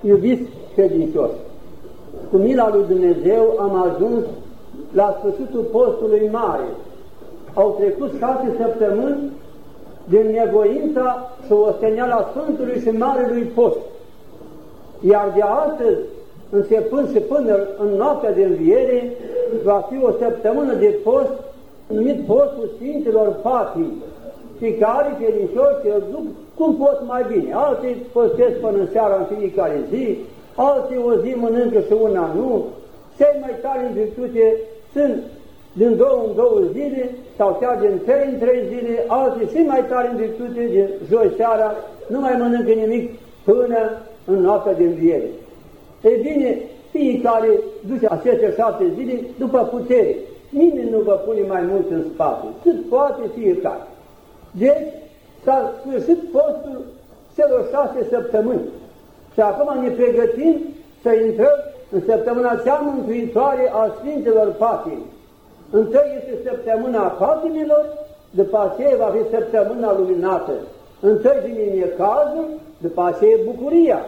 Iubiți credincioși, cu mila lui Dumnezeu am ajuns la sfârșitul postului mare. Au trecut șase săptămâni din nevoința și osteneala Sfântului și Marelui Post. Iar de astăzi, începând și până în noaptea de înviere, va fi o săptămână de post numit postul Sfinților Patii, fiecare credincioși se duc cum pot mai bine. Alții postesc până în seara în fiecare zi, alții o zi mănâncă și una nu, cei mai tari în virtute sunt din două în două zile sau chiar din trei în trei zile, alții și mai tari în virtute de joi seara, nu mai mănâncă nimic până în noaptea de înviere. Ei bine, fiecare duce aceste șapte zile după putere. Nimeni nu vă pune mai mult în spate, cât poate fiecare. Deci s-a sfârșit postul celor șase săptămâni. Și acum ne pregătim să intrăm în săptămâna cea mântuitoare a Sfintelor Patii. Întâi este săptămâna patimilor, după aceea va fi săptămâna luminată. Întâi vine necazul, după aceea bucuria.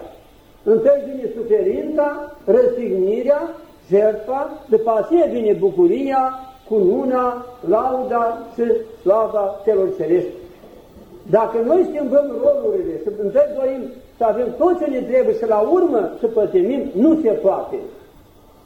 Întâi vine suferința, răstignirea, jertfa, după aceea vine bucuria, cununa, lauda și slava celor cerești. Dacă noi schimbăm rolurile și întâi dorim să avem tot ce ne trebuie și la urmă să pătimim, nu se poate.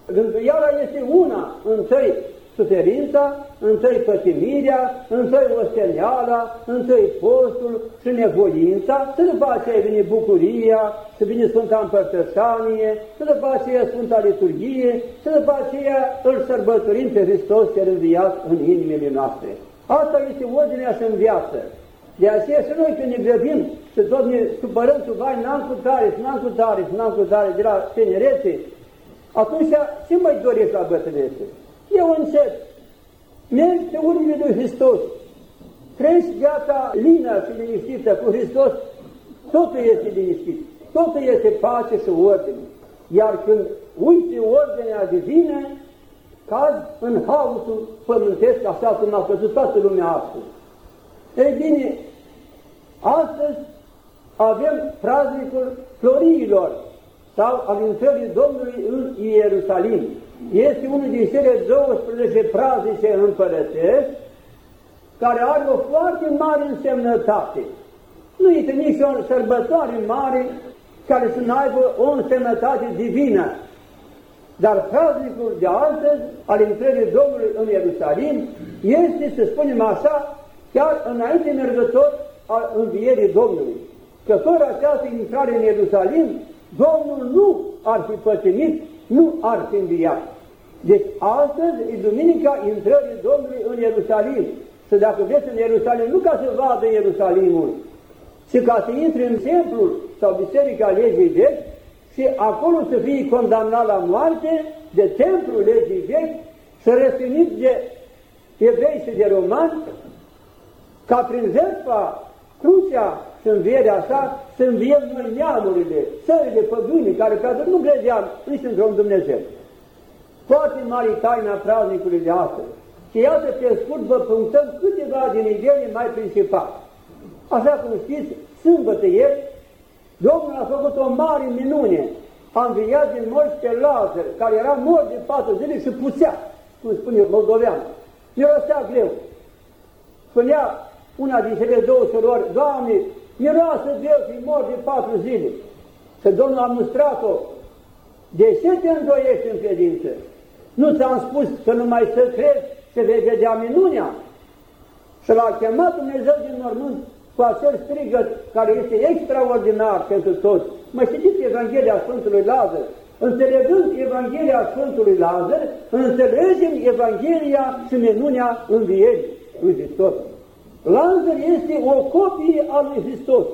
Rânduiala este una, întâi suferința, întâi pătimirea, întâi osteneala, întâi postul și nevoința, și după aceea vine bucuria, și vine Sfânta Împărtășanie, și după aceea Sfânta Liturghie, și după aceea îl sărbătorim pe Hristos cel înviat în inimile noastre. Asta este ordinea și în viață. De aceea și noi când ne grăbim și tot ne supărăm cu vai, n-am cu tare, n-am cu tare, n-am cu tare de la tinerețe, atunci ce mai dorești la bătrânețe? Eu încep, merg pe urmele lui Hristos, trăiesc viața lină și liniștită cu Hristos, totul este liniștit, totul este pace și ordine. Iar când uite ordinea divină, caz în haosul pământesc, așa cum a căzut toată lumea astăzi. Ei bine, astăzi avem praznicul floriilor sau al intrării Domnului în Ierusalim este unul din cele 12 praznice împărătești care are o foarte mare însemnătate. Nu este nici o sărbătoare mare care să aibă o însemnătate divină. Dar praznicul de astăzi, al intrării Domnului în Ierusalim, este, să spunem așa, chiar înainte mergător al învierii Domnului. Că fără această intrare în Ierusalim, Domnul nu ar fi pătimit nu ar fi înviat. Deci astăzi e Duminica intrării Domnului în Ierusalim. Și dacă vreți în Ierusalim, nu ca să vadă Ierusalimul, ci ca să intre în templul sau biserica legii vechi și acolo să fie condamnat la moarte de templul legii vechi, să răstinit de evrei și de romani, ca prin jertfa, crucea și învierea sa, să înviem noi neamurile, țările păgâne, care ca nu credeam nici într-un Dumnezeu. Foarte mare taina praznicului de astăzi. Și iată, pe scurt, vă punctăm câteva din ideile mai principale. Așa cum știți, sâmbătă ieri, Domnul a făcut o mare minune. A înviat din morți pe Lazar, care era mort de patru zile și pusea, cum spune moldovean. Mirosea greu. Spunea una din cele două surori, Doamne, miroasă greu fi mort de patru zile. Și Domnul a mustrat-o. De ce te îndoiești în credință? Nu ți-am spus că numai să crezi să vei vedea minunea? Și l-a chemat Dumnezeu din mormânt cu acel strigăt care este extraordinar pentru toți. Mă știți Evanghelia Sfântului Lazar? Înțelegând Evanghelia Sfântului Lazar, înțelegem Evanghelia și minunea învierii lui Hristos. Lazar este o copie a lui Hristos.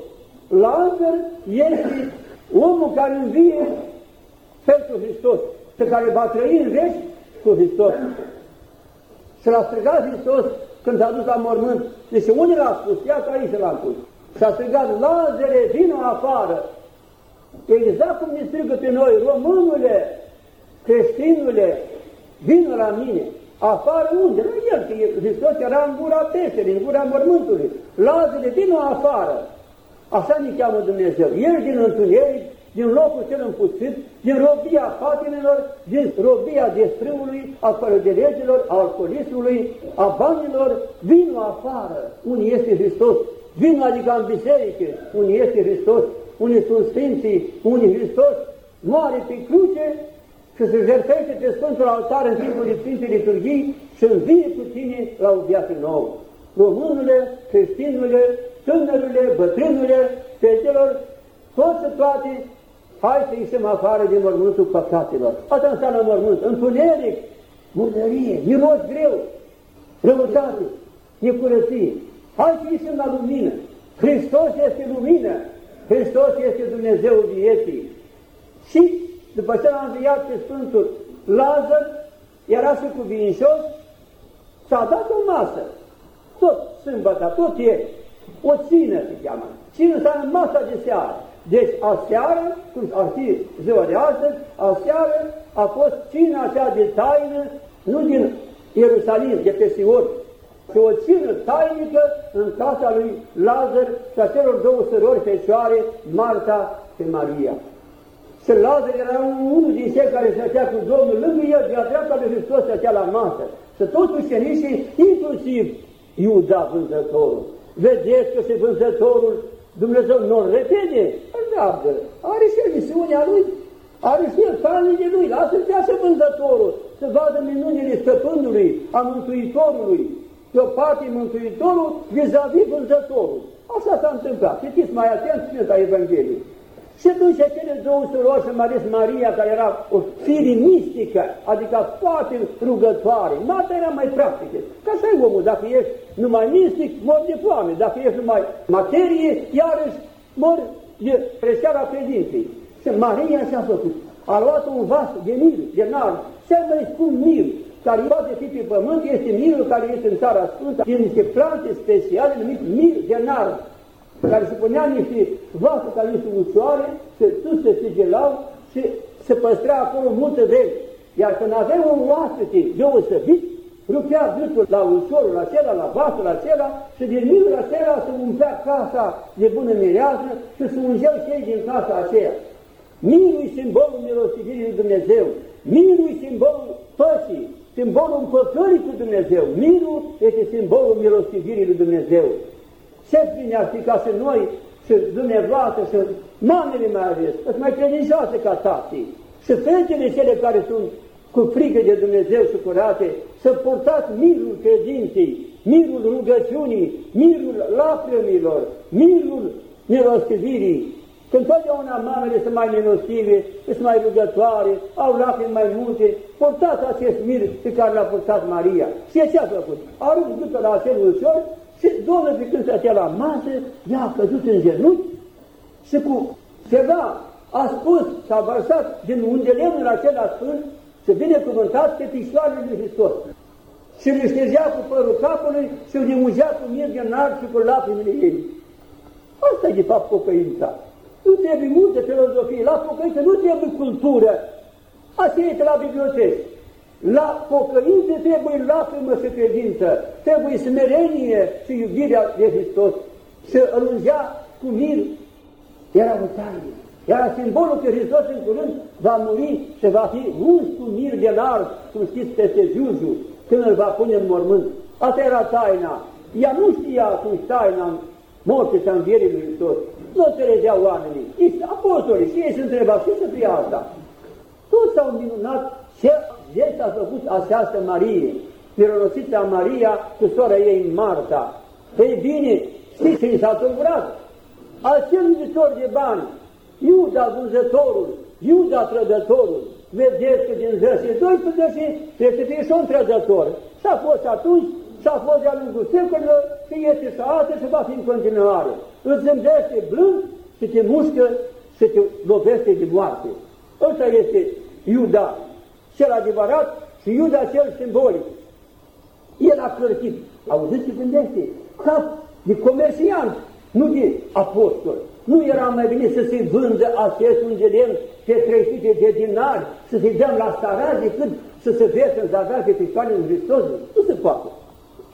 Lazar este omul care învie pentru Hristos, pe care va trăi în veci cu Hristos. Și l-a strigat Hristos când s-a dus la mormânt. Deci unde l-a spus? Iată aici l-a spus. Și a strigat, Lazare, vină afară! Exact cum ne strigă pe noi, românule, creștinule, vină la mine. Afară unde? La el, că Hristos era în gura peșterii, în gura mormântului. Lazare, vină afară! Așa ne cheamă Dumnezeu. El din întuneric din locul cel împuțit, din robia patimilor, din robia destrâului, a fără de legilor, a alcoolismului, a banilor, vino afară, unii este Hristos, vino adică în biserică, unii este Hristos, unii sunt Sfinții, unii Hristos, moare pe cruce și se jertește pe Sfântul Altar în timpul Sfintei Liturghii și învie cu tine la o viață nouă. Românule, creștinule, tânărule, bătrânule, fetelor, toți toate, hai să ieșim afară din mormântul păcatelor. Asta înseamnă mormânt, întuneric, murdărie, miros greu, răutate, necurăție. Hai să ieșim la lumină. Hristos este lumină. Hristos este Dumnezeu vieții. Și după ce l-a înviat pe Sfântul Lazar, era și cu vinșos, s-a dat o masă. Tot sâmbătă, tot e. O țină se cheamă. Țină înseamnă masa de seară. Deci aseară, cum ar fi ziua de astăzi, aseară a fost cina aceea de taină, nu din Ierusalim, de pe Sion, ci o țină tainică în casa lui Lazar și a celor două sărori fecioare, Marta și Maria. Și Lazar era unul din cei care stătea cu Domnul lângă el, de-a dreapta lui Hristos stătea la masă. Și toți ușenișii, inclusiv Iuda vânzătorul. Vedeți că și vânzătorul Dumnezeu nu repede, răbdă, are și el misiunea lui, are și el de lui, lasă-te așa vânzătorul, să vadă minunile stăpânului, a Mântuitorului, pe o parte Mântuitorul vis-a-vis -vis vânzătorul. Așa s-a întâmplat. Citiți mai atent Sfânta Evanghelie. Și atunci cele două surori, și mai ales Maria, care era o fire mistică, adică foarte rugătoare, Marta era mai practică. Ca așa e omul, dacă ești numai mistic, mor de foame, dacă ești numai materie, iarăși mor de preseara credinței. Și Maria și-a făcut. A luat un vas de mir, de nard, cel mai scump mir, care poate fi pe pământ, este mirul care este în țara Sfântă, din niște plante speciale numit mir de nard care se punea niște vase ca niște ușoare, se sus se sigelau și se păstra acolo multă vreme. Iar când avea un oaspete deosebit, rupea gâtul la ușorul acela, la vasul acela și din milul acela se umplea casa de bună mirează și se ungeau cei din casa aceea. Mirul e simbolul milostivirii lui Dumnezeu, mirul e simbolul păcii, simbolul împăcării cu Dumnezeu, mirul este simbolul milostivirii lui Dumnezeu. Ce bine ar fi ca și noi și dumneavoastră și mamele mai ales, să mai credincioase ca tații și fetele cele care sunt cu frică de Dumnezeu și curate, să purtați mirul credinței, mirul rugăciunii, mirul lacrimilor, mirul milostivirii, când totdeauna mamele sunt mai milostive, sunt mai rugătoare, au lacrimi mai multe, purtați acest mir pe care l-a purtat Maria. Și ce a făcut? A rupt la acel ușor și Domnul pe când stătea la masă, ea a căzut în genunchi și cu ceva a spus, s-a vărsat din undelemnul acela sfânt să binecuvântat pe picioarele lui Hristos. Și îl șterzea cu părul capului și îl ungea cu miel de nard și cu lacrimile ei. Asta e de fapt pocăința. Nu trebuie multă filozofie. La pocăință nu trebuie cultură. Asta este la bibliotecă. La pocăință trebuie lacrimă și credință, trebuie smerenie și iubirea de Hristos. Și îl ungea cu mir, era o taină. Era simbolul că Hristos în curând va muri și va fi uns cu mir de larg, cum știți, peste Giugiu, când îl va pune în mormânt. Asta era taina. Ea nu știa atunci taina morții și învierii lui Hristos. Nu înțelegeau oamenii. Nici apostolii și ei se întrebau, ce să fie asta? Toți s-au minunat ce el a făcut această Marie, mironosița Maria cu sora ei Marta. Ei bine, știți ce s-a tulburat? Acel iubitor de bani, Iuda vânzătorul, Iuda trădătorul, vedeți că din 10 12 trebuie să fie și un trădător. S-a fost atunci, s-a fost de-a lungul secolilor și este și astăzi și va fi în continuare. Îți zâmbește blând și te mușcă și te lovește de moarte. Ăsta este Iuda cel adevărat și Iuda cel simbolic. El a cărtit. Auziți ce gândește? Ca de comerciant, nu de apostol. Nu era mai bine să se vândă acest ungelem pe 300 de dinari, să se dăm la starar decât să se vese în zadar pe picioare în Hristos? Nu se poate.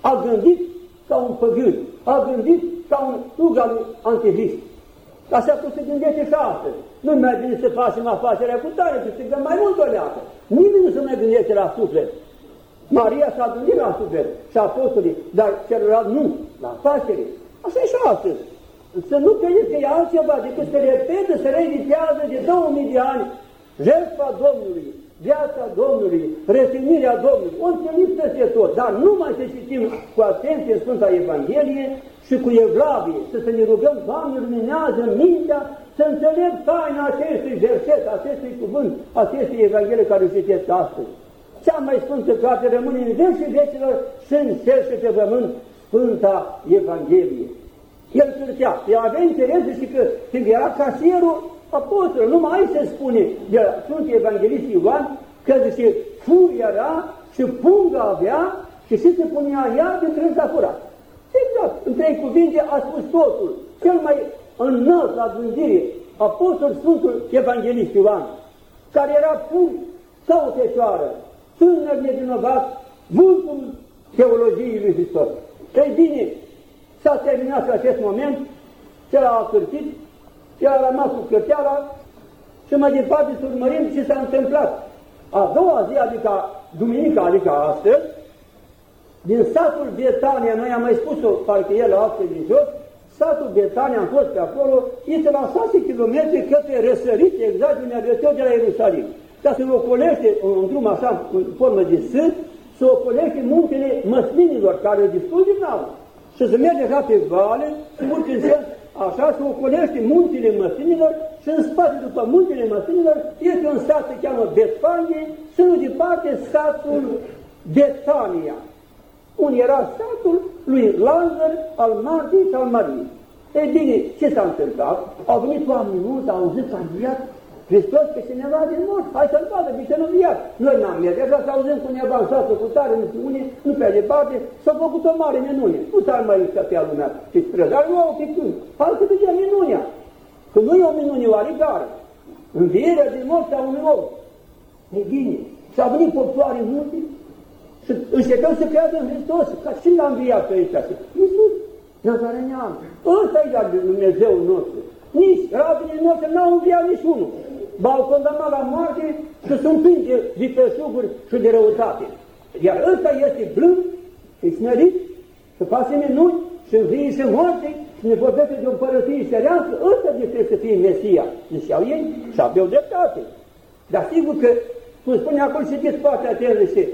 A gândit ca un păgân, a gândit ca un ugal antihrist. Așa cum se gândește și astăzi. Nu mai bine să facem afacerea cu tare, câștigăm mai mult o leacă. Nimeni nu se mai gândește la suflet. Maria s-a gândit la suflet și apostolii, dar celălalt nu, la afacere. Așa e și astăzi. Să nu credeți că e altceva decât să repete, să reeditează de 2000 de ani jertfa Domnului, viața Domnului, reținirea Domnului. O întâlnit peste tot, dar numai să citim cu atenție Sfânta Evanghelie și cu Evlavie, să, să ne rugăm, Doamne, luminează mintea, să înțeleg taina acestui verset, acestui cuvânt, acestui Evanghelie care o citesc astăzi. Cea mai sfântă carte rămâne în veci și vecilor și în cer și pe pământ, Sfânta Evanghelie. El cârtea, el avea interes și că când era casierul, apostol, numai aici se spune de la Sfântul Evanghelist Ioan, că zice, fur era și pungă avea și și se punea ea din trânsa furat. Exact, în trei cuvinte a spus totul. Cel mai înalt la gândire, apostol Sfântul Evanghelist Ioan, care era pur sau o fecioară, tânăr nevinovat, vultul teologiei lui Hristos. Ei bine, s-a terminat și acest moment, cel a cârtit, el a rămas cu cârteala și mai departe să urmărim ce s-a întâmplat. A doua zi, adică duminica, adică astăzi, din satul Betania, noi am mai spus-o, parcă el astăzi din jos, satul Betania, am fost pe acolo, este la 6 km către răsărit exact din Agateu de la Ierusalim. Ca să ocolește un drum așa, în formă de sânt, să ocolește muntele măslinilor, care e destul de înalt. Și să merge așa pe vale, să urci în sens, așa să ocolește muntele măslinilor și în spate după muntele măslinilor este un sat se cheamă Betfanie și nu departe satul Betania unde era satul lui Lazar, al Martei și al Mariei. Ei bine, ce s-a întâmplat? Au venit oameni mulți, au auzit că a înviat Hristos pe cineva din mort, hai să-l vadă, de ce nu viat. Noi n-am mers, așa să auzim cu cineva în sasă cu tare, nu știu unii, nu pe departe, s-a făcut o mare minune. Nu s-ar mai scăpea lumea și străzi, dar nu au pe când. Hai să vedem minunea. Că nu e o minune oarecare. Învierea din mort a unui om. Ei bine, s-a venit popoare multe, și încercăm să creadă în Hristos, ca și l-a înviat pe aici. Iisus, Nazarenean, ăsta e de Dumnezeu nostru. Nici rabinii noștri n-au înviat niciunul. B-au condamnat la moarte și sunt plini de vitășuguri și de răutate. Iar ăsta este blând și smerit să face minuni și învie și moarte și ne vorbește de o împărăție șterească, ăsta de trebuie să fie Mesia. Ziceau ei și aveau dreptate. Dar sigur că, cum spune acolo, citiți poate atenție și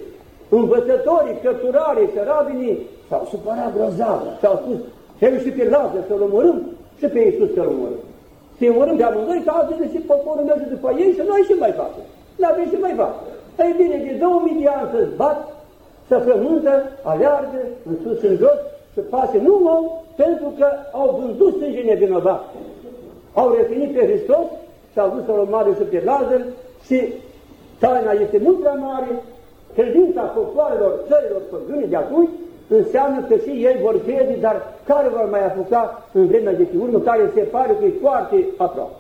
învățătorii, cărturarii și rabinii s-au supărat grozav și au spus, trebuie și pe Lazar să-l omorâm și pe Iisus să-l omorâm. Să-i omorâm de amândoi, ca altele și poporul merge după ei și noi și mai facă. Nu avem și mai facă. Ei bine, de 2000 de ani să-ți bat, să frământă, aleargă, în sus, în jos, să pase nu om, pentru că au vândut sânge nevinovat. Au refinit pe Hristos și au dus să-l omoare și pe Lazar și taina este mult prea mare credința popoarelor țărilor păgâne de atunci înseamnă că și ei vor crede, dar care vor mai apuca în vremea de pe urmă, care se pare că e foarte aproape.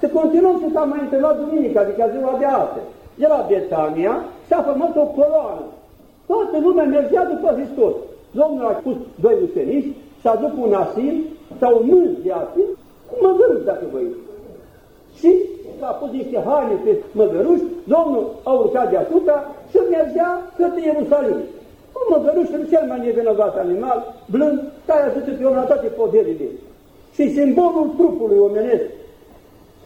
Să continuăm ce s-a mai întâmplat duminica, adică ziua de astăzi. De la Betania s-a format o coloană. Toată lumea mergea după Hristos. Domnul a pus doi ucenici, s-a dus un asil sau un mânz de asil, mă gândesc dacă vă Și s-a pus niște haine pe măgăruși, Domnul a urcat deasupra și mergea către Ierusalim. Un măgărușul cel mai nevinovat animal, blând, care ajută pe om la toate poverile. Și simbolul trupului omenesc.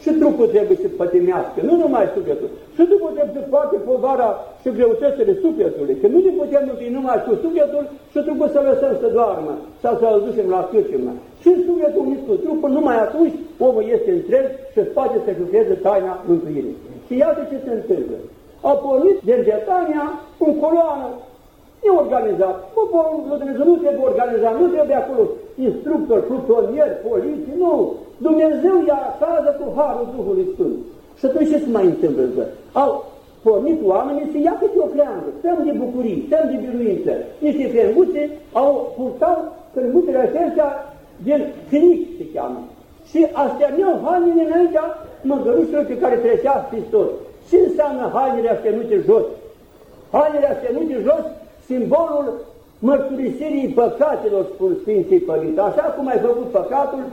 Și trupul trebuie să pătimească, nu numai sufletul. Și trupul trebuie să poate povara și greutățile sufletului. Că nu ne putem nupi numai cu sufletul și trupul să lăsăm să doarmă sau să-l ducem la cârciumă. Și sufletul unit cu trupul, numai atunci omul este întreg și poate să lucreze taina mântuirii. Și iată ce se întâmplă a pornit din Betania în coloană neorganizat. Poporul lui Dumnezeu nu trebuie organizat, nu trebuie acolo instructori, plutonieri, poliții, nu. Dumnezeu ia acasă cu Harul Duhului Sfânt. Și atunci ce se mai întâmplă? Au pornit oamenii să ia câte o creangă, stăm de bucurii, stăm de biruință. Niște fermuțe au purtau fermuțele acestea din clinic se cheamă. Și așterneau hainele înaintea măgărușilor pe care trecea Hristos. Ce înseamnă hainele aștenute jos? Hainele aștenute jos, simbolul mărturisirii păcatelor, spun Sfinții Părinți. Așa cum ai făcut păcatul,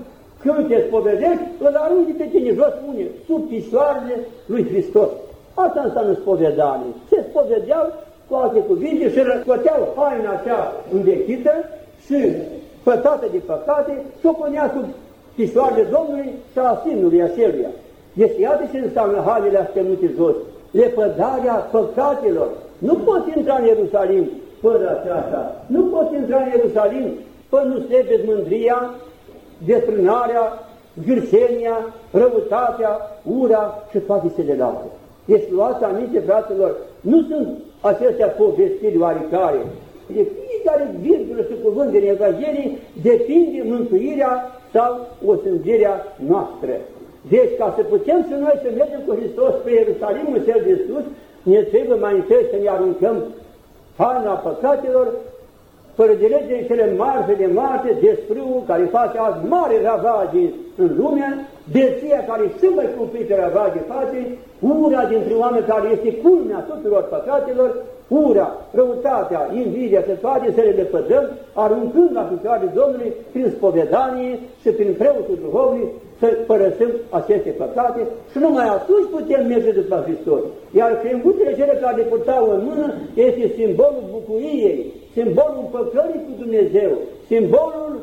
când te spovedești, îl arunci pe tine jos, spune, sub pisoarele lui Hristos. Asta înseamnă spovedanie. Se spovedeau, cu alte cuvinte, și răscoteau haina acea învechită și pătată de păcate și o punea sub pisoarele Domnului și a sinului aceluia. Deci iată ce înseamnă hainele aștenute jos. Lepădarea păcatelor. Nu poți intra în Ierusalim fără aceasta. Nu poți intra în Ierusalim fără nu slepeți mândria, desfrânarea, gârșenia, răutatea, ura și toate celelalte. Deci luați aminte, fraților, nu sunt acestea povestiri oarecare. De fiecare virgulă și cuvânt din Evanghelie depinde mântuirea sau osândirea noastră. Deci, ca să putem și noi să mergem cu Hristos spre Ierusalimul cel de sus, ne trebuie mai întâi să ne aruncăm haina păcatelor fără de lege cele mari de moarte, desprâul care face azi mare ravage în lume, beția care și mai cumplite ravage face, ura dintre oameni care este culmea tuturor păcatelor, ura, răutatea, invidia, să toate să le lepădăm, aruncând la picioare Domnului prin spovedanie și prin preotul duhovnic să părăsim aceste păcate și numai atunci putem merge după Hristos. Iar crenguțele cele care le purtau în mână este simbolul bucuriei, simbolul împăcării cu Dumnezeu, simbolul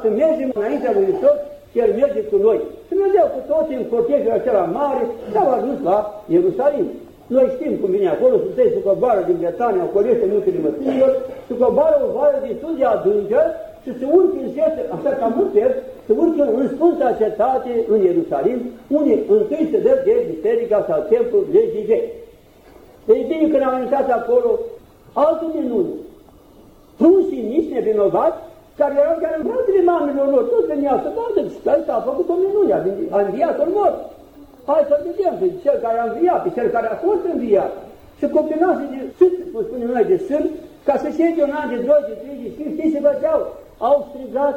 să mergem înaintea lui Hristos și El merge cu noi. Și mergeau cu toți în cortejul acela mare și au ajuns la Ierusalim. Noi știm cum vine acolo, sunteți să coboară din Bretania, ocolește munchile măslinilor, să coboară o vale destul de adâncă și să urcă în cetă, așa ca multe, să urcă în Sfânta Cetate, în Ierusalim, unde întâi se dă de biserica sau templul legii vechi. Deci bine când am intrat acolo, altul minuni, prunsii nici nevinovați, care erau chiar în brațele mamelor lor, toți veneau să vadă, și ăsta a făcut o minune, a înviat un mort. Hai să vedem pe cel care a înviat, pe cel care a fost înviat. Și copilase de sât, cum spunem noi, de sânt, ca să șede un an de doi, de trei, de cinci, știți ce făceau? Au strigat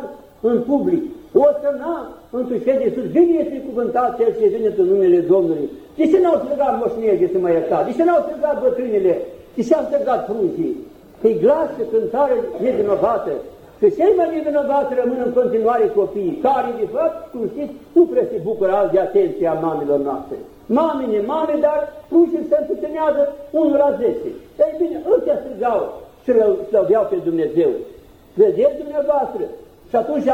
în public, o să n-a întușe de sus, bine este cuvântat cel ce vine în numele Domnului. De ce n-au strigat moșnieri să mă ierta? De ce n-au strigat bătrânile? De ce au strigat pruncii? Că-i glas și cântare nevinovată. Și cei mai nevinovați rămân în continuare copiii, care, de fapt, cum știți, nu prea se bucură azi de atenția mamelor noastre. Mamine, mame, dar pruncii se împuțenează unul la zece. Ei bine, ăștia strigau și slăveau pe Dumnezeu. Vedeți dumneavoastră? Și atunci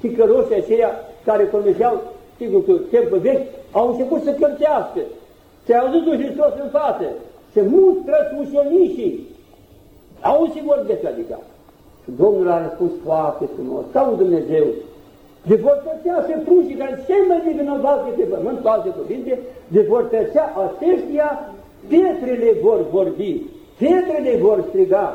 ticăroșii aceia care conduceau, sigur că timpul vechi, au început să cântească. Se au zis Hristos în față. Se mustră ușenișii. Auzi și vorbesc adică. Și Domnul a răspuns foarte frumos, ca un Dumnezeu. De vor tăcea și prușii care cei mai nevinovați de pe pământ, cu alte cuvinte, de vor tăcea aceștia, pietrele vor vorbi, pietrele vor striga.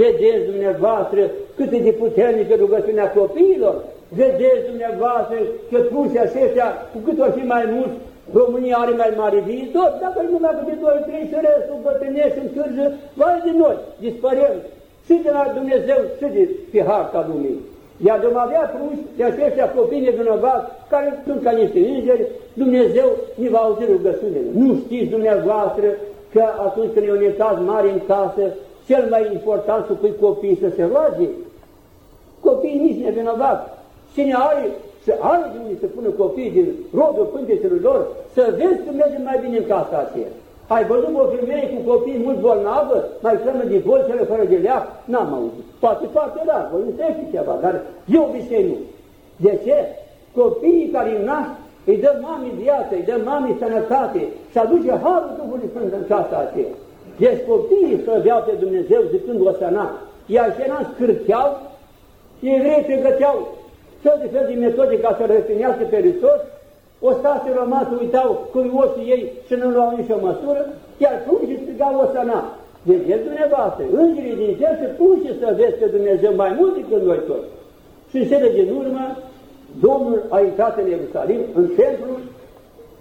Vedeți dumneavoastră cât de puternică rugăciunea copiilor, vedeți dumneavoastră că prușii aceștia, cu cât o fi mai mulți, România are mai mare viitor, dacă nu mai cu de doi, trei și restul bătrânești în cârjă, vai de noi, dispărem și de la Dumnezeu și de pe harta lumii. Iar de avea pruși de aceștia copii nevinovați, care sunt ca niște îngeri, Dumnezeu ne va auzi rugăciunile. Nu știți dumneavoastră că atunci când e un etaz mare în casă, cel mai important să pui copiii să se roage? Copiii nici nevinovați. Cine are să are de unde să pună copiii din rodul pântecelor lor, să vezi că merge mai bine în casa aceea. Ai văzut o femeie cu copii mult bolnavă, mai clamă de bol cele fără de leac? N-am auzit. Poate foarte rar, voi înțelegi ceva, dar eu obicei nu. De ce? Copiii care nasc îi dă mami viață, îi dă mami sănătate și aduce Harul Duhului Sfânt în casa aceea. Deci copiii slăveau pe Dumnezeu zicând o săna, iar ce n-am scârteau, evrei pregăteau fel de fel de metode ca să răstinească pe Hristos o stase rămas, uitau curioșii ei și nu luau nicio măsură, iar pruncii strigau o săna. Vedeți dumneavoastră, îngerii din cer se punși să vezi pe Dumnezeu mai mult decât noi toți. Și în cele din urmă, Domnul a intrat în Ierusalim, în templu,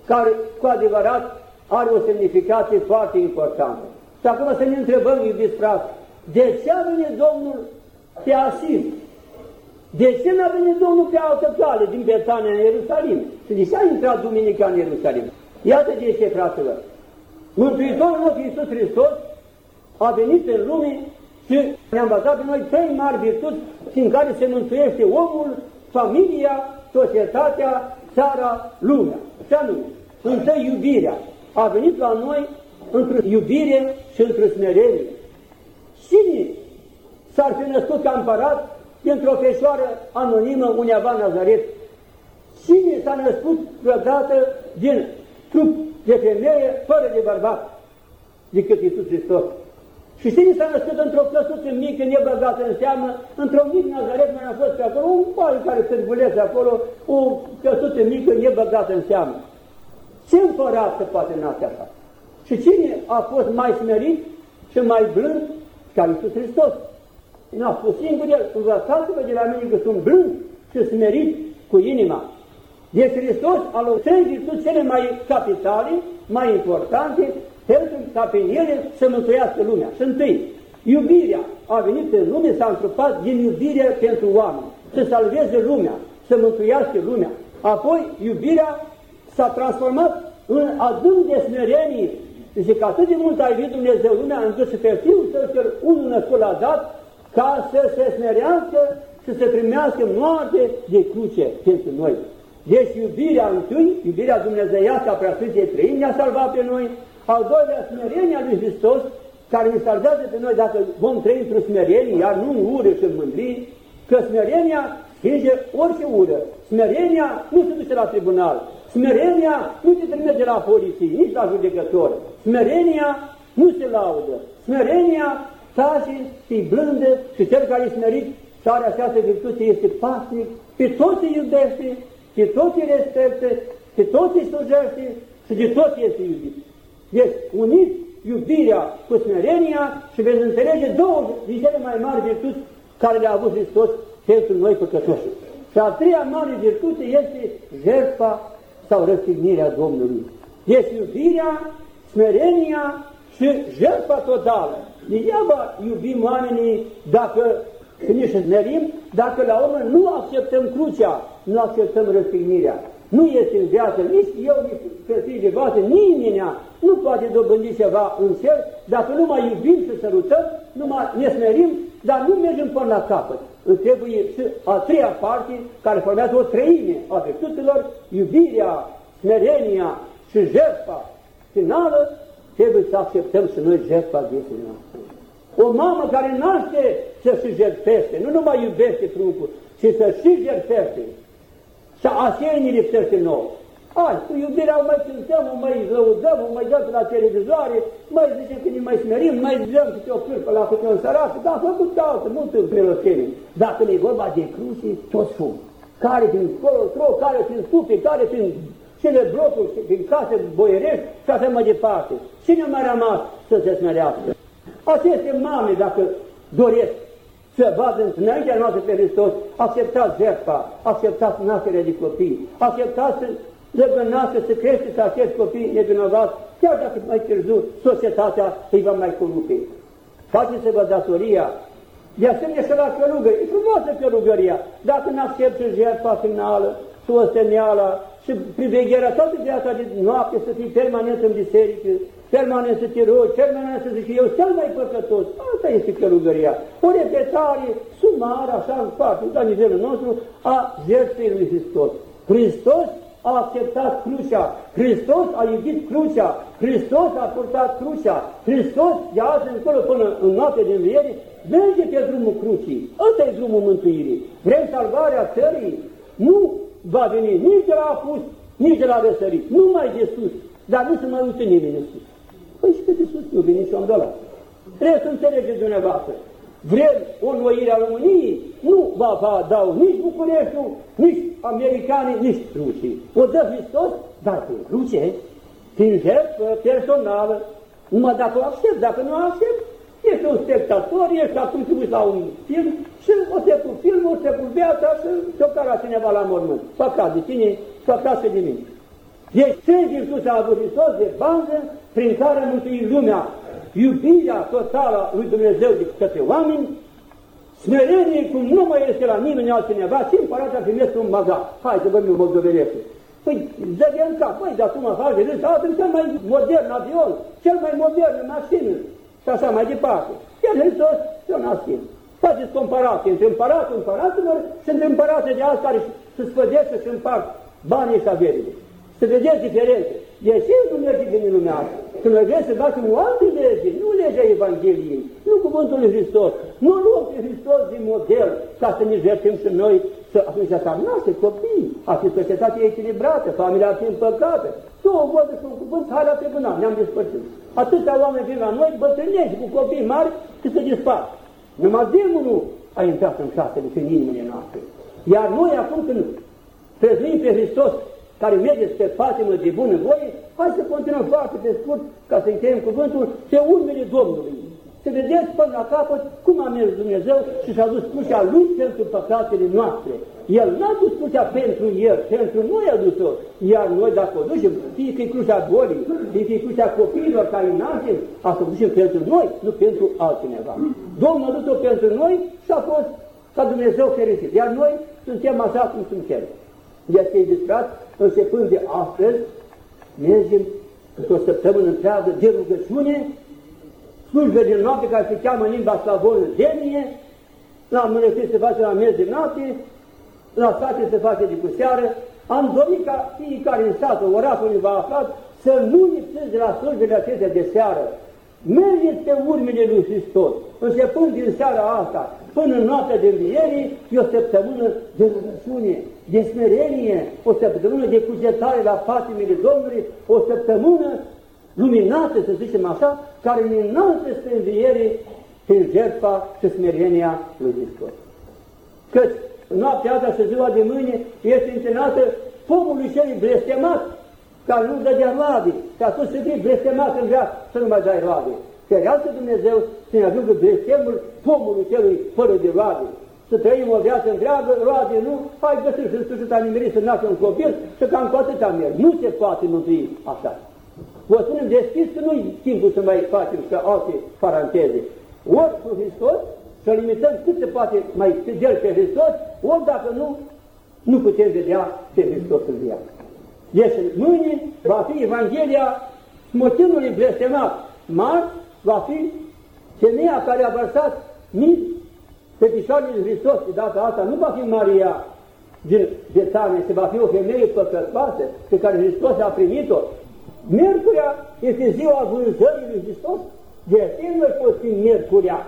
care cu adevărat are o semnificație foarte importantă. Și acum să ne întrebăm, iubiți frate, de ce a venit Domnul pe Asis? De ce n-a venit Domnul pe altă cale din Betania în Ierusalim? Și de ce a intrat Duminica în Ierusalim? Iată de ce, fraților. Mântuitorul nostru Iisus Hristos a venit în lume și ne-a învățat pe noi trei mari virtuți prin care se mântuiește omul familia, societatea, țara, lumea. Și anume, întâi iubirea a venit la noi într-o iubire și într-o smerenie. Cine s-ar fi născut ca împărat dintr-o feșoară anonimă undeva Nazaret? Cine s-a născut vreodată din trup de femeie fără de bărbat decât Iisus Hristos? Și cine s-a născut într-o căsuță mică, nebăgată în seamă, într-o mic Nazaret mai a fost pe acolo, un pai care târgulește acolo, o căsuță mică, nebăgată în seamă. Ce împărat se poate naște așa? Și cine a fost mai smerit și mai blând ca Iisus Hristos? Nu a spus singur el, învățați-vă de la mine că sunt blând și smerit cu inima. Deci Hristos a luat trei virtuți cele mai capitale, mai importante, pentru ca pe ele să mântuiască lumea. Și întâi, iubirea a venit în lume, s-a întrupat din iubire pentru oameni, să salveze lumea, să mântuiască lumea. Apoi, iubirea s-a transformat în adânc de smerenie. Zice că atât de mult a iubit Dumnezeu lumea, încât și pe Fiul Său cel unul născut l-a dat, ca să se smerească și să primească moarte de cruce pentru noi. Deci iubirea întâi, iubirea dumnezeiască a Preasfinției Trăim ne-a salvat pe noi, al doilea, smerenia lui Hristos, care ne salvează pe noi dacă vom trăi într-o smerenie, iar nu în ură și în mândrii, că smerenia stinge orice ură. Smerenia nu se duce la tribunal. Smerenia nu te trimite la poliție, nici la judecător. Smerenia nu se laudă. Smerenia tace, fi blândă și cel care e smerit și are această virtute este pasnic, pe toți îi iubește, pe toți îi respectă, pe toți îi slujește și de toți este iubit. Deci, uniți iubirea cu smerenia și veți înțelege două din cele mai mari virtuți care le-a avut Hristos pentru noi păcătoși. Și a treia mare virtute este jertfa sau răstignirea Domnului. Deci iubirea, smerenia și jertfa totală. Degeaba iubim oamenii dacă ne smerim, dacă la urmă nu acceptăm crucea, nu acceptăm răstignirea. Nu este în viață, nici eu, nici frății de voastră, nimeni nu poate dobândi ceva în cer dacă nu mai iubim și sărutăm, nu mai ne smerim, dar nu mergem până la capăt. Îți trebuie și a treia parte, care formează o treime a virtuților, iubirea, smerenia și jertfa finală, trebuie să acceptăm și noi jertfa vieții noastre. O mamă care naște să și jertfește, nu numai iubește trupul, ci să și jertfește. Și aceea ne lipsește nouă. Hai, cu iubirea o mai cântăm, o mai lăudăm, o mai dăm la televizoare, mai zicem că ne mai smerim, mai zicem câte o cârpă la câte un sărat, dar a făcut altă, multă împrelățenie. Dacă ne vorba de cruce, toți fum. Care prin colo, care prin stupe, care prin cele blocuri, prin case boierești și așa mai departe. Cine mai rămas să se smerească? Aceste mame, dacă doresc să vadă înaintea noastră pe Hristos, acceptați jertfa, acceptați nașterea de copii, acceptați legănată să crește să acești copii nevinovați, chiar dacă mai târziu societatea îi va mai corupe. Faceți-vă datoria. De asemenea și la călugări, e frumoasă călugăria, dacă nu acceptă jertfa finală și osteneala și privegherea toată viața de noapte să fii permanent în biserică, permanent să te rogi, permanent să zici eu cel mai păcătos. Asta este călugăria. O repetare sumară, așa, în parte, la nivelul nostru, a jertfei lui Hristos. Hristos a acceptat crucea, Hristos a iubit crucea, Hristos a purtat crucea, Hristos de azi încolo până în noapte de înviere merge pe drumul crucii. Ăsta e drumul mântuirii. Vrem salvarea țării? Nu va veni nici de la apus, nici de la răsărit, numai de sus, dar nu se mai uită nimeni în sus. Păi și pe de sus nu vine și om de la. Trebuie să înțelegeți dumneavoastră vrem o înnoire a României, nu va, va dau nici Bucureștiul, nici americanii, nici rușii. O dă Hristos, dar pe cruce, prin jertfă personală, numai dacă o accept, dacă nu o accept, ești un spectator, ești atunci uiți la un film și o să cu filmul, o să cu viața și te-o cara cineva la mormânt. Păcat de tine, păcat de mine. Deci ce virtuți a avut Hristos de bandă prin care mântui lumea iubirea totală lui Dumnezeu de către oameni, smerenie cum nu mai este la nimeni altcineva, și împărat ar fi un magat. Hai să vorbim moldovenește. Păi, zădea în cap, păi, dar cum a face râs, altă cel mai modern avion, cel mai modern mașină și așa mai departe. Iar Hristos e o mașină. Faceți comparație între împăratul împăraților și între împărații de alți care se spădește și împart banii și averile. Să vedeți diferențe. De ce nu merge din lumea asta? Când noi vrem să facem o altă lege, nu legea Evangheliei, nu cuvântul lui Hristos, nu luăm pe Hristos din model ca să ne jertfim și noi să atunci asta naște copii, a fi societate echilibrată, familia fi împăcată. Două vorbe și un cuvânt, hai la tribunal, ne-am despărțit. Atâția oameni vin la noi, bătrânești, cu copii mari, și se dispar. Numai demonul a intrat în casele și în inimile noastre. Iar noi acum când prezuim pe Hristos, care mergeți pe patimă de bună voie, hai să continuăm foarte pe scurt, ca să încheiem cuvântul, pe urmele Domnului. Să vedeți până la capăt cum a mers Dumnezeu și și-a dus crucea Lui pentru păcatele noastre. El n-a dus crucea pentru El, pentru noi a dus-o. Iar noi dacă o ducem, fie că e crucea bolii, fie că e crucea copiilor care îi naștem, asta o ducem pentru noi, nu pentru altcineva. Domnul a dus-o pentru noi și a fost ca Dumnezeu fericit. Iar noi suntem așa cum suntem. Este ilustrat începând de astăzi, mergem într-o săptămână întreagă de rugăciune, slujbe de noapte care se cheamă în limba slavonă demnie, la mănăstiri se face la miez de noapte, la sate se face de cu seară. Am dorit ca fiecare în sat, orașul unde va aflat, să nu lipsesc de la slujbele acestea de seară. Mergeți pe urmele lui Hristos, începând din seara asta, până în noaptea de învierii, e o săptămână de rugăciune, de smerenie, o săptămână de cugetare la patimile Domnului, o săptămână luminată, să zicem așa, care ne înalță spre înviere prin jertfa și smerenia lui Hristos. Căci noaptea asta și ziua de mâine este întâlnată pomului celui blestemat, care nu dădea roade, că atunci să fie blestemat în viață, să nu mai dai roade. Ferească Dumnezeu să ne ajungă blestemul pomului celui fără de roade să trăim o viață întreagă, roade nu, hai găsești în sfârșit a nimerit să nască un copil și cam cu atâta merg. Nu se poate mântui așa. Vă spunem deschis că nu-i timpul să mai facem și alte paranteze. Ori cu Hristos, să limităm cât se poate mai fidel pe Hristos, ori dacă nu, nu putem vedea pe Hristos în viață. Deci mâine va fi Evanghelia motivului blestemat. Mar va fi femeia care a vărsat mii pe picioarele lui Hristos, de data asta nu va fi Maria din Betania, se va fi o femeie păcătoasă pe care Hristos a primit-o. Miercurea este ziua vânzării lui Hristos, de aceea noi postim Miercurea.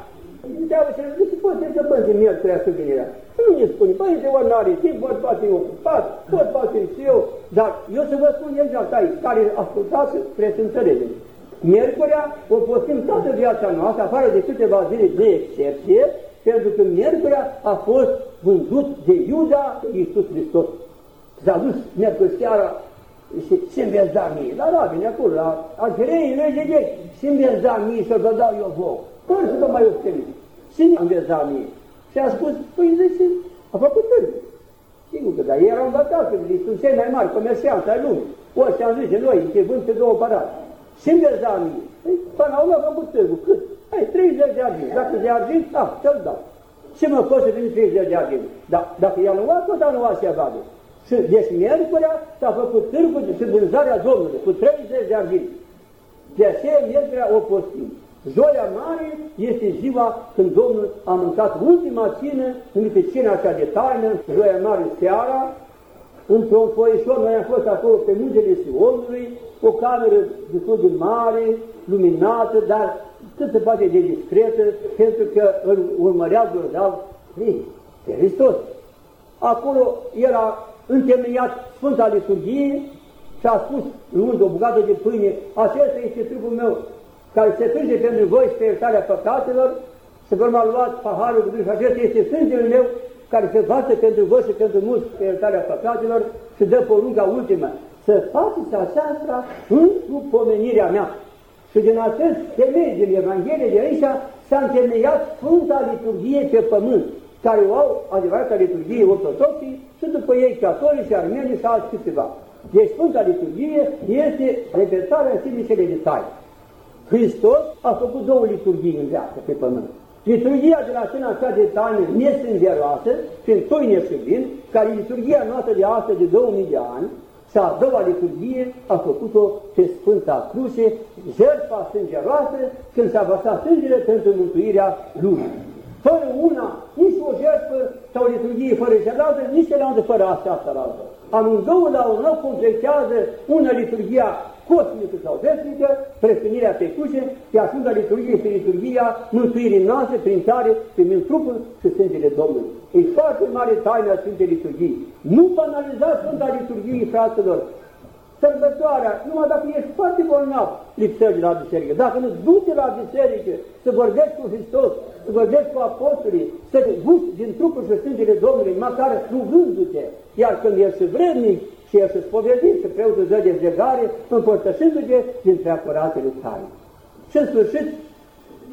Întreabă și nu se poate să pânzi Miercurea să venirea. Nu ne spune, păi de ori n-are timp, ori poate ocupat, ori poate și eu, dar eu să vă spun exact aici, care ascultați, vreți să înțelegeți. Miercurea o postim toată viața noastră, afară de câteva zile de excepție, pentru că miercurea a fost vândut de Iuda Iisus Hristos. S-a dus miercuri seara și ce îmi da mie? La rabine acolo, la arherei, lege de și îmi da mie să vă dau eu vouă. Până să vă mai obținem. Și îmi da mie. Și a spus, păi zice, a făcut târg. Sigur că da, ei erau îmbătați, sunt cei mai mari comercianți ai lumii. Ori și-am zis noi, te vând pe două parate. Și îmi da mie. Păi, până la urmă a făcut târgul. Cât? Hai, 30 de argint. Dacă de argint, da, ți-l dau. Ce mă costă din 30 de argint? Da, dacă i-a luat, tot a luat și a vade. Și deci miercurea s-a făcut târgul și vânzarea Domnului cu 30 de argint. De aceea miercurea o postim. Joia mare este ziua când Domnul a mâncat ultima cină, numită cina cea de taină, joia mare seara, într-un foișor, noi am fost acolo pe mungele Sionului, o cameră destul de mare, luminată, dar cât se poate de discretă, pentru că îl urmărea grozav pe Hristos. Acolo era întemeiat Sfânta Liturghie și a spus, luând o bucată de pâine, acesta este trupul meu, care se trânge pentru voi spre iertarea păcatelor, și vă m-a luat paharul cu și acesta este sângele meu, care se varsă pentru voi și pentru mulți spre iertarea păcatelor și dă porunca ultimă, să faceți aceasta în pomenirea mea. Și din acest temei din Evanghelie de aici s-a întemeiat Sfânta Liturghie pe pământ, care o au adevărata liturghie ortodoxii și după ei catolici și armeni și alți câțiva. Deci Sfânta Liturghie este repetarea simicele de tai. Hristos a făcut două liturghii în viață pe pământ. Liturghia de la cena cea de taină nesângeroasă, prin toine și vin, care e liturghia noastră de astăzi de 2000 de ani, și a doua liturghie a făcut-o pe Sfânta Cruce, jertfa sângeroasă, când s-a vărsat sângele pentru mântuirea lumii. fără una, nici o jertfă sau o liturghie fără cealaltă, nici cealaltă fără asta la altă. Amândouă la un loc completează una liturghia cosmică sau veșnică, prestănirea pe cruce, iar Sfânta Liturghie este liturghia mântuirii noastre prin care primim trupul și sângele Domnului. E foarte mare taina Sfântei Liturghii. Nu banalizați Sfânta Liturghie, fraților, sărbătoarea, numai dacă ești foarte bolnav, lipsești la biserică. Dacă nu du-te la biserică să vorbești cu Hristos, să vorbești cu apostolii, să gusti din trupul și sângele Domnului, măcar rugându-te. Iar când ești vrednic și ești spovedit și preotul dă dezlegare, împărtășindu-te din preacuratele tale. Și în sfârșit,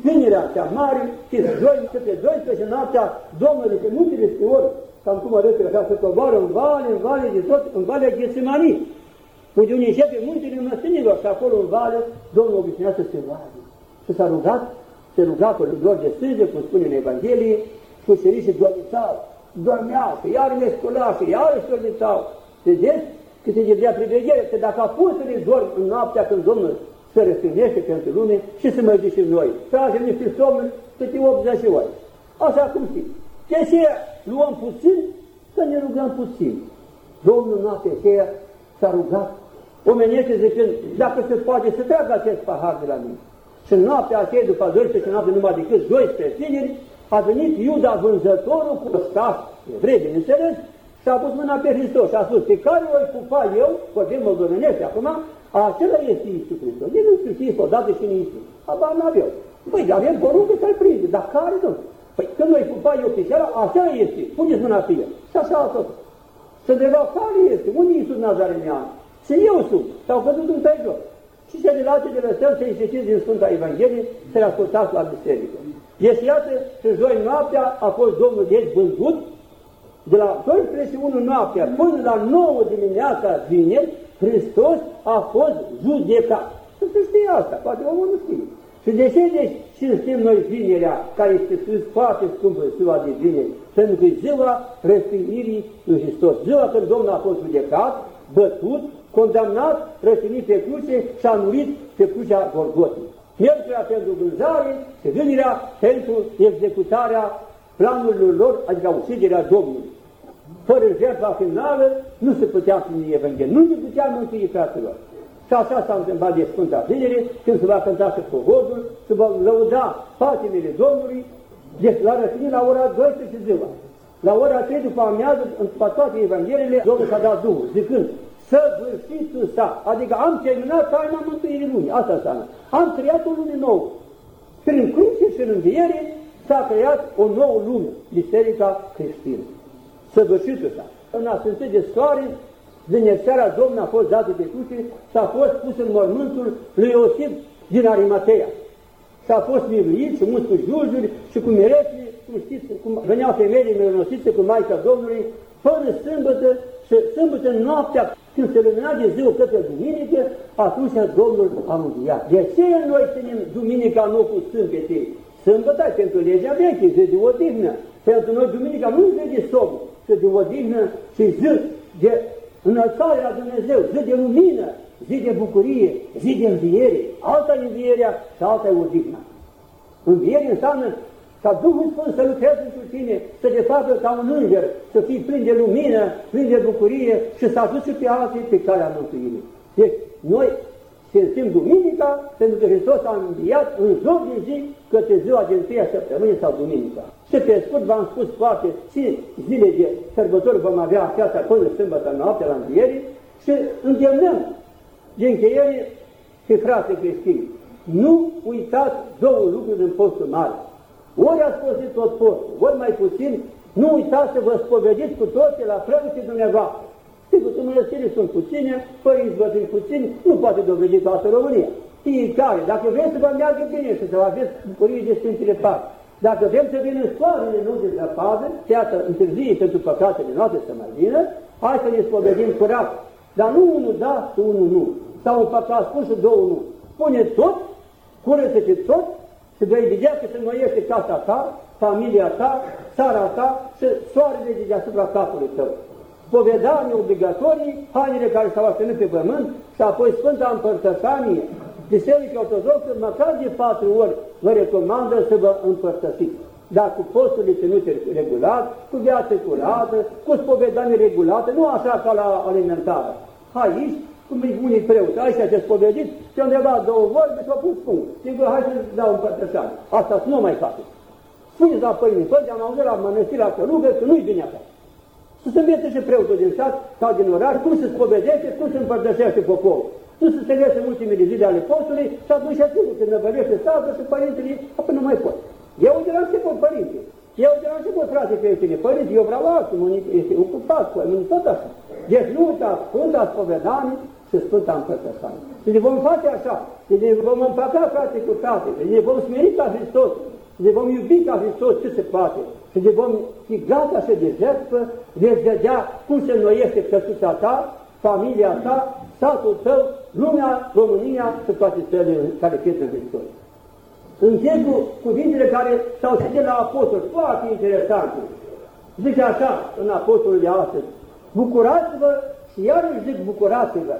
vinerea cea mare, și joi, către 12 noaptea, Domnului, pe muntele Sfior, cam cum arătă așa, să coboară în vale, în vale de tot, în valea Ghesimanii, unde unde începe muntele măsânilor și acolo în vale, Domnul obișnuia să se roage. Și s-a rugat, se ruga cu lor de sânge, cum spune în Evanghelie, cu serii și dormițau, dormeau, că iar ne scula, și iar își dormițau. Vedeți? Că se ghidea priveghere, că dacă apostolii dorm în noaptea când Domnul se răstânește pentru lume și să mai zicem noi, tragem niște somn câte 80 ori. Așa cum știți. De ce luăm puțin, să ne rugăm puțin. Domnul noaptea aceea s-a rugat omenește zicând, dacă se poate să treacă acest pahar de la mine. Și în noaptea aceea, după 12 noapte, numai decât 12 tineri, a venit Iuda vânzătorul cu staș evrei, bineînțeles, și a pus mâna pe Hristos și a spus, pe care o pupa eu, vorbim moldovenește acum, acela este Iisus Hristos. Eu nu știu ce este odată și Iisus. Aba nu avem. Păi, avem poruncă să-l prinde, dar care nu? Păi când noi pupa eu pe ceara, acela este, puneți mâna pe el. Și așa a tot. Să întrebau care este, unde e Iisus Nazarenean? Și eu sunt, s-au căzut în tăi jos. Și ce de la ce de lăsăm să ieșiți din Sfânta Evanghelie să-l ascultați la biserică. Deci iată că joi noaptea a fost Domnul deci vândut, de la 12 noaptea până la 9 dimineața vineri, Hristos a fost judecat. Să se știe asta, poate omul nu știe. Și de ce deci cinstim noi vinerea, care este foarte scumpă ziua de vineri? Pentru că ziua răstignirii lui Hristos, ziua când Domnul a fost judecat, bătut, condamnat, răstinit pe cruce și a murit pe crucea Golgotii. Miercurea pentru vânzare și vinerea pentru executarea planurilor lor, adică uciderea Domnului. Fără jertfa finală nu se putea împlini Evanghelia, nu se putea mântui fraților. Și așa s-a întâmplat de Sfânta Vinere, când se va cânta și pogodul, se va lăuda patimile Domnului, deci la răfinit la ora 12 ziua. La ora 3 după amiază, în toate Evangheliile, Domnul s-a dat Duhul, zicând, săvârșitul sa, adică am terminat taina mântuirii lumii, asta înseamnă. Am creat o lume nouă. Prin cruce și în înviere s-a creat o nouă lume, Biserica creștină. Săvârșitul sa. În asânțit de soare, din seara Domnul a fost dat de cruce și a fost pus în mormântul lui Iosif din Arimatea. Și a fost miluit și mulți cu jurjuri și cu mireții, cum știți, cum veneau femeile mironosițe cu Maica Domnului, fără sâmbătă și sâmbătă noaptea, când se lumina de ziua către duminică, atunci Domnul a mântuiat. De ce noi ținem duminica nu cu sâmbete? Sâmbătă pentru legea veche, zi de odihnă. Pentru noi duminica nu zi de somn, zi de odihnă și zi de înălțare la Dumnezeu, zi de lumină, zi de bucurie, zi de înviere. Alta e învierea și alta e odihna. Înviere înseamnă ca Duhul Sfânt să lucreze pentru tine, să te facă ca un înger, să fii plin de lumină, plin de bucurie și să aduci pe alții pe calea mântuirii. Deci, noi simțim duminica pentru că Hristos a înviat în joc de zi către ziua de întâia săptămâni sau duminica. Și pe scurt v-am spus foarte ce zile de sărbători vom avea aceasta până sâmbătă noapte la înviere și îndemnăm de încheiere pe frate creștini. Nu uitați două lucruri în postul mare. Ori ați păzit tot postul, ori mai puțin, nu uitați să vă spovediți cu toții la preoții dumneavoastră. Sigur că mănăstirii sunt puține, părinți bătrâni puțini, nu poate dovedi toată România. Fiecare, dacă vreți să vă meargă bine și să vă aveți bucurie de Sfintele Pași, dacă vrem să vină soarele nu de zăpadă, iată, întârzie pentru păcatele noastre să mai vină, hai să ne spovedim curat. Dar nu unul da și unul nu. Sau un păcat spus și două nu. Pune tot, curăță-te tot și vei vedea că se înnoiește casa ta, familia ta, țara ta și soarele de deasupra capului tău. Povedanii obligatorii, hainele care s-au aștenut pe pământ și apoi Sfânta Împărtășanie. Biserica Ortodoxă, măcar de patru ori, vă recomandă să vă împărtășiți. dar cu posturile ținute regulat, cu viață curată, cu spovedanie regulată, nu așa ca la alimentară. Aici, cum e unii preoți, aici ce spovedit, și am întrebat două vorbe și au pus punct. Sigur, hai să dau un părtășan. Asta să nu mai face. Spuneți la părinți, păi, am auzit la mănăstirea Călugă că nu-i bine așa. Să se învețe și preotul din sat sau din oraș, cum se spovedește, cum se împărtășește poporul. Nu se străgește în ultimele zile ale postului și atunci sigur, când năvălește satul și părintele, apoi nu mai pot. Eu de la început, părinte. Eu de la început, frate, pe tine, părinte, eu vreau altul, este ocupat cu el, tot așa. Deci nu uita Sfânta Spovedanie și Sfânta Împărtășanie. Și ne vom face așa, și ne vom împăca, frate, cu frate, și ne vom smeri ca Hristos, și ne vom iubi ca Hristos ce se poate, și ne vom fi gata și de jertfă, veți vedea cum se înnoiește căsuța ta, familia ta, satul tău, lumea, România și toate țările care cred în Hristos. Închei cu cuvintele care s-au citit la apostol, foarte interesante. Zice așa în apostolul de astăzi, bucurați-vă și iarăși zic bucurați-vă.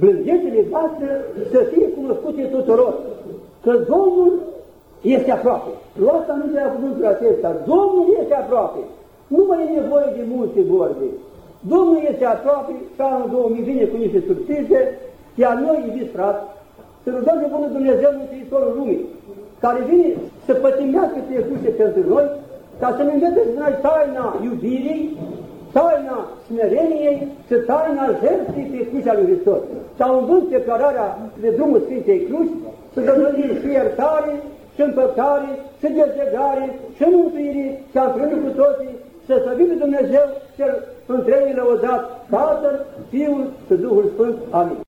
Blândețele voastre să fie cunoscute tuturor, că Domnul este aproape. Luați aminte la cuvântul acesta, Domnul este aproape. Nu mai e nevoie de multe vorbe. Domnul este aproape și anul 2000 vine cu niște surprize, iar noi, iubiți frați, să rugăm de Bunul Dumnezeu Mântuitorul Lumii, care vine să pătimească cruce pentru noi, ca să ne învețe noi taina iubirii, taina smereniei și taina jertfii pe crucea lui Hristos. Sau învânt declararea de drumul Sfintei Cruci, să dădărim și iertare, și împăcare, și dezlegare, și mântuire, și împreună cu toții, să să Dumnezeu cel întregii lăudat, Tatăl, Fiul și Duhul Sfânt. Amin.